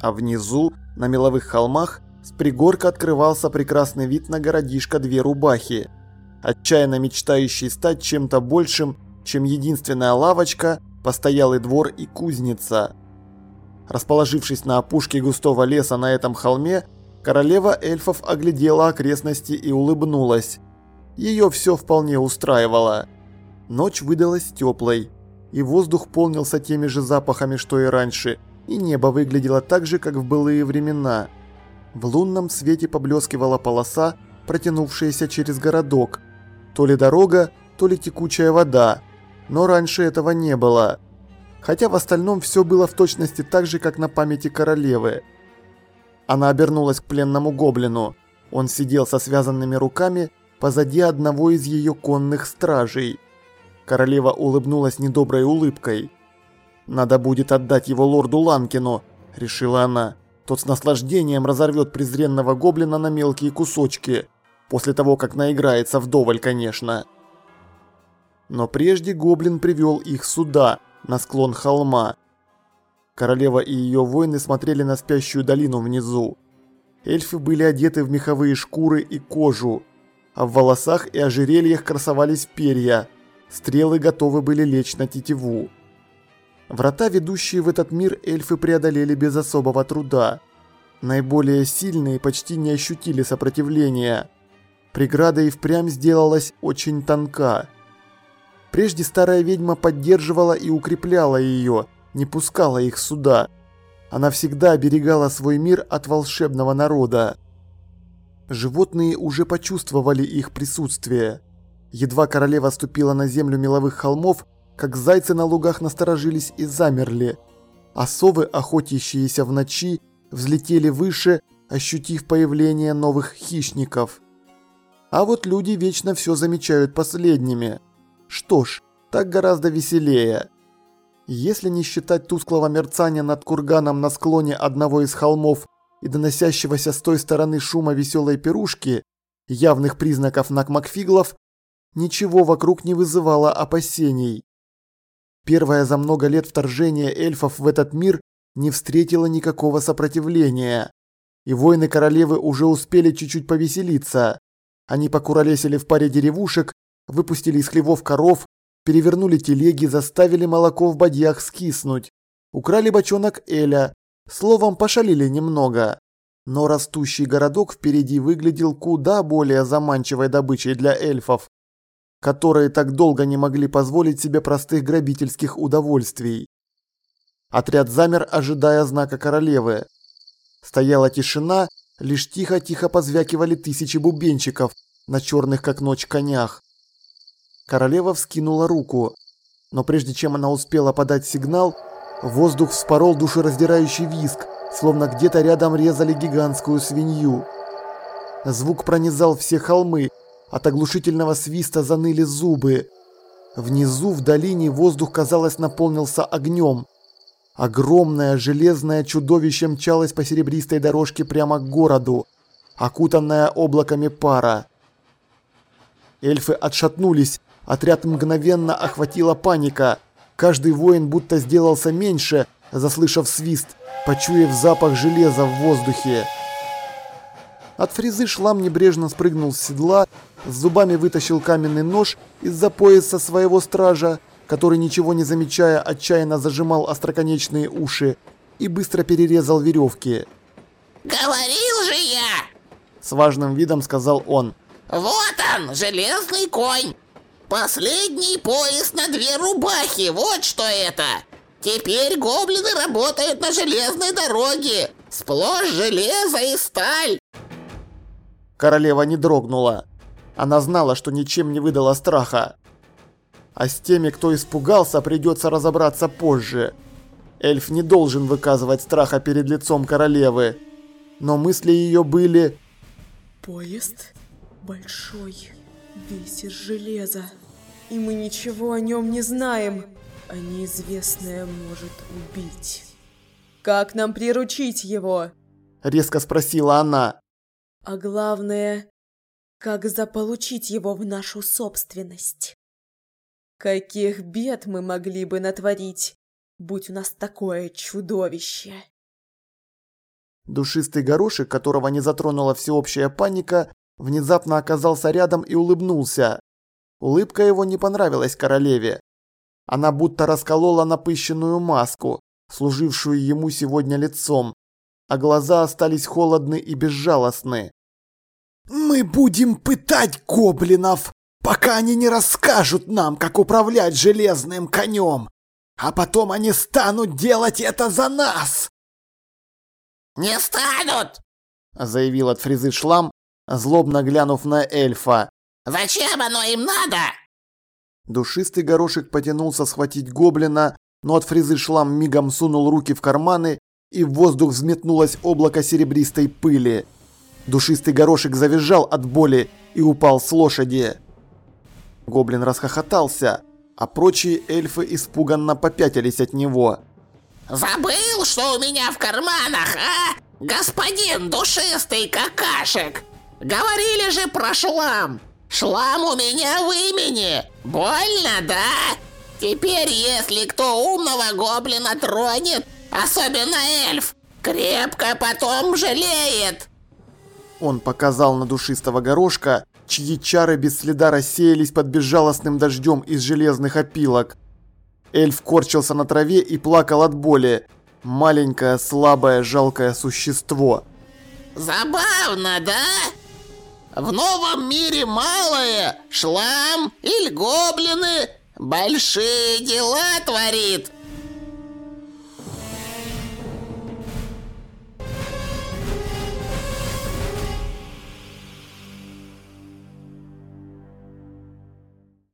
А внизу, на меловых холмах, с пригорка открывался прекрасный вид на городишко Две Рубахи, отчаянно мечтающий стать чем-то большим, чем единственная лавочка, постоялый двор и кузница. Расположившись на опушке густого леса на этом холме, королева эльфов оглядела окрестности и улыбнулась. Ее все вполне устраивало. Ночь выдалась теплой, и воздух полнился теми же запахами, что и раньше, и небо выглядело так же, как в былые времена. В лунном свете поблескивала полоса, протянувшаяся через городок. То ли дорога, то ли текучая вода, но раньше этого не было хотя в остальном все было в точности так же, как на памяти королевы. Она обернулась к пленному гоблину. Он сидел со связанными руками позади одного из ее конных стражей. Королева улыбнулась недоброй улыбкой. «Надо будет отдать его лорду Ланкину», – решила она. «Тот с наслаждением разорвет презренного гоблина на мелкие кусочки. После того, как наиграется вдоволь, конечно». Но прежде гоблин привел их сюда – на склон холма. Королева и ее воины смотрели на спящую долину внизу. Эльфы были одеты в меховые шкуры и кожу, а в волосах и ожерельях красовались перья. Стрелы готовы были лечь на тетиву. Врата, ведущие в этот мир, эльфы преодолели без особого труда. Наиболее сильные почти не ощутили сопротивления. Преграда и впрямь сделалась очень тонка. Прежде старая ведьма поддерживала и укрепляла ее, не пускала их сюда. Она всегда оберегала свой мир от волшебного народа. Животные уже почувствовали их присутствие. Едва королева ступила на землю меловых холмов, как зайцы на лугах насторожились и замерли, а совы, охотящиеся в ночи, взлетели выше, ощутив появление новых хищников. А вот люди вечно все замечают последними – что ж, так гораздо веселее. Если не считать тусклого мерцания над курганом на склоне одного из холмов и доносящегося с той стороны шума веселой пирушки, явных признаков накмакфиглов, ничего вокруг не вызывало опасений. Первое за много лет вторжение эльфов в этот мир не встретило никакого сопротивления, и воины королевы уже успели чуть-чуть повеселиться. Они покуролесили в паре деревушек выпустили из хлевов коров, перевернули телеги, заставили молоко в бадьях скиснуть, украли бочонок Эля, словом, пошалили немного. Но растущий городок впереди выглядел куда более заманчивой добычей для эльфов, которые так долго не могли позволить себе простых грабительских удовольствий. Отряд замер, ожидая знака королевы. Стояла тишина, лишь тихо-тихо позвякивали тысячи бубенчиков на черных как ночь конях. Королева вскинула руку, но прежде чем она успела подать сигнал, воздух вспорол душераздирающий визг, словно где-то рядом резали гигантскую свинью. Звук пронизал все холмы, от оглушительного свиста заныли зубы. Внизу, в долине, воздух, казалось, наполнился огнем. Огромное железное чудовище мчалось по серебристой дорожке прямо к городу, окутанное облаками пара. Эльфы отшатнулись, Отряд мгновенно охватила паника. Каждый воин будто сделался меньше, заслышав свист, почуяв запах железа в воздухе. От фрезы шлам небрежно спрыгнул с седла, с зубами вытащил каменный нож из-за пояса своего стража, который, ничего не замечая, отчаянно зажимал остроконечные уши и быстро перерезал веревки. «Говорил же я!» С важным видом сказал он. «Вот он, железный конь! Последний пояс на две рубахи, вот что это. Теперь гоблины работают на железной дороге. Сплошь железо и сталь. Королева не дрогнула. Она знала, что ничем не выдала страха. А с теми, кто испугался, придется разобраться позже. Эльф не должен выказывать страха перед лицом королевы. Но мысли ее были... Поезд большой весь из железа. И мы ничего о нем не знаем, а неизвестное может убить. Как нам приручить его? Резко спросила она. А главное, как заполучить его в нашу собственность? Каких бед мы могли бы натворить, будь у нас такое чудовище? Душистый горошек, которого не затронула всеобщая паника, внезапно оказался рядом и улыбнулся. Улыбка его не понравилась королеве. Она будто расколола напыщенную маску, служившую ему сегодня лицом, а глаза остались холодны и безжалостны. «Мы будем пытать гоблинов, пока они не расскажут нам, как управлять железным конем, а потом они станут делать это за нас!» «Не станут!» – заявил от фрезы шлам, злобно глянув на эльфа. «Зачем оно им надо?» Душистый горошек потянулся схватить гоблина, но от фрезы шлам мигом сунул руки в карманы, и в воздух взметнулось облако серебристой пыли. Душистый горошек завизжал от боли и упал с лошади. Гоблин расхохотался, а прочие эльфы испуганно попятились от него. «Забыл, что у меня в карманах, а? Господин душистый какашек! Говорили же про шлам! Шлам у меня в имени! Больно, да? Теперь, если кто умного гоблина тронет, особенно эльф, крепко потом жалеет!» Он показал на душистого горошка, чьи чары без следа рассеялись под безжалостным дождем из железных опилок. Эльф корчился на траве и плакал от боли. Маленькое, слабое, жалкое существо. «Забавно, да? В новом мире малое, шлам или гоблины большие дела творит.